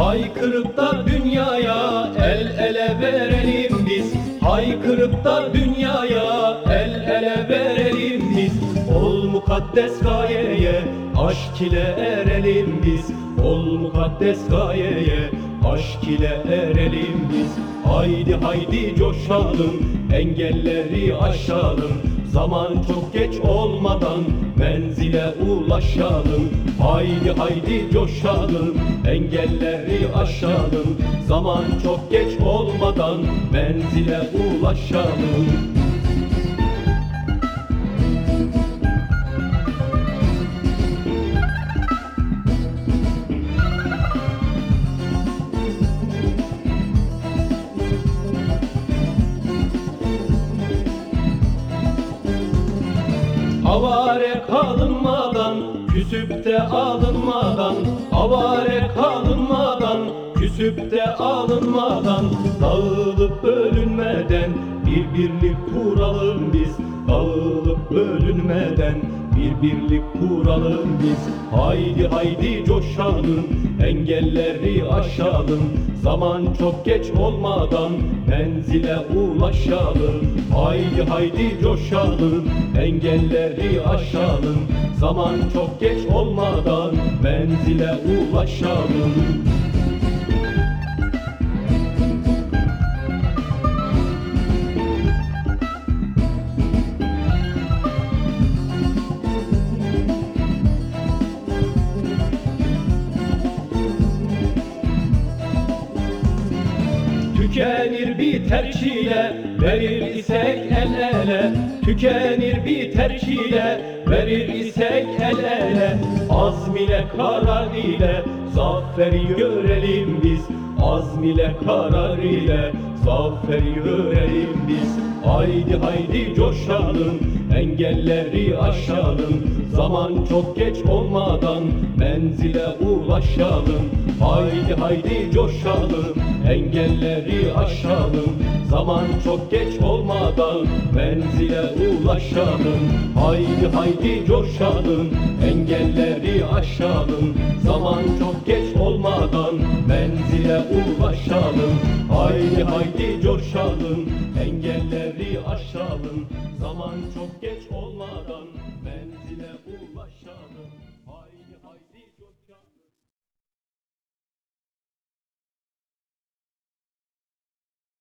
Haykırıp da dünyaya el ele verelim biz. Haykırıp da dünyaya el ele verelim biz. Ol mukaddes gayeye aşk ile erelim biz. Ol mukaddes gayeye aşk ile erelim biz. Haydi haydi coşalım engelleri aşalım Zaman çok geç olmadan menzile ulaşalım. Haydi haydi coşalım engelleri aşalım. Zaman çok geç olmadan menzile ulaşalım Avare kalınmadan, küsüp de alınmadan Avare kalınmadan, küsüp de alınmadan Dağılıp bölünmeden, bir kuralım biz Dağılıp bölünmeden, bir birlik kuralım biz. Haydi haydi coşalım, engelleri aşalım. Zaman çok geç olmadan menzile ulaşalım. Haydi haydi coşalım, engelleri aşalım. Zaman çok geç olmadan menzile ulaşalım Tükenir biter çile Verir isek el ele. Tükenir biter çile Verir isek el ele. Azm karar ile Zaferi görelim biz. Azm ile karar ile Zaferi görelim biz. Haydi haydi coşalım Engelleri aşalım. Zaman çok geç olmadan Menzile ulaşalım Haydi haydi coşalım Engelleri aşalım. Zaman çok geç olmadan Menzile ulaşalım. Haydi haydi coşalım Engelleri aşalım. Zaman çok geç olmadan Menzile ulaşalım. Haydi haydi coşalım Engelleri aşalım. Zaman çok geç olmadan